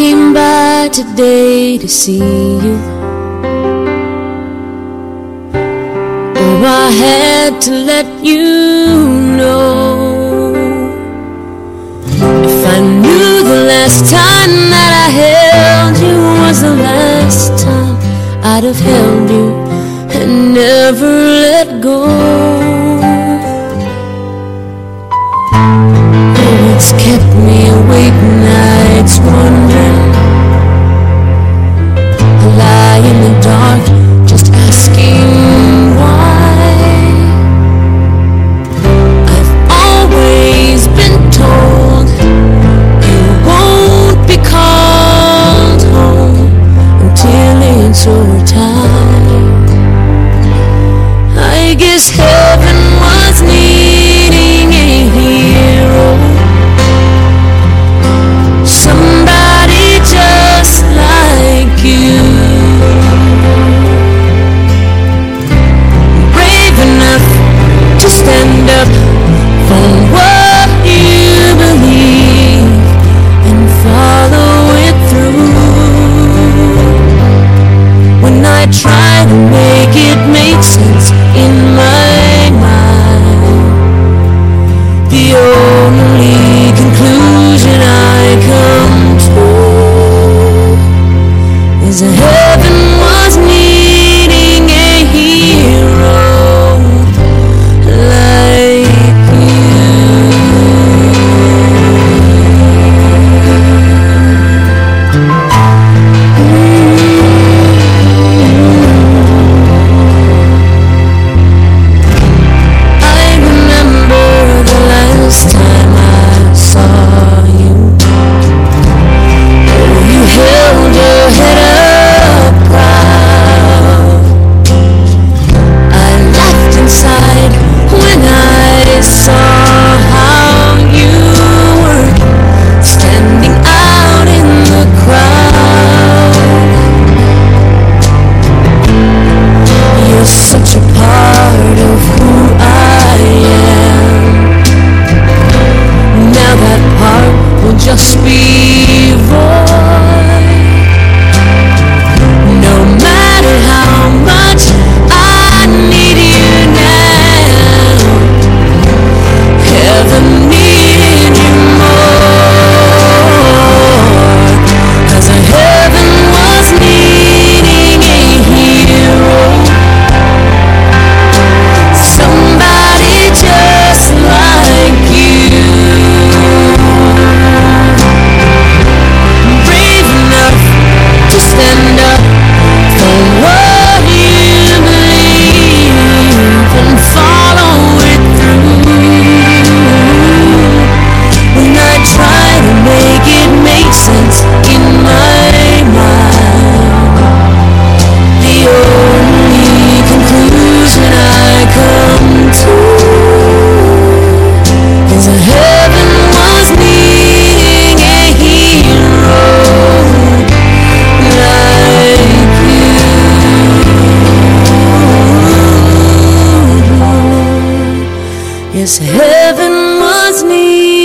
came by today to see you. Oh, I had to let you know. If I knew the last time that I held you was the last time I'd have held you and never let go. scared is a heaven. This heaven was me.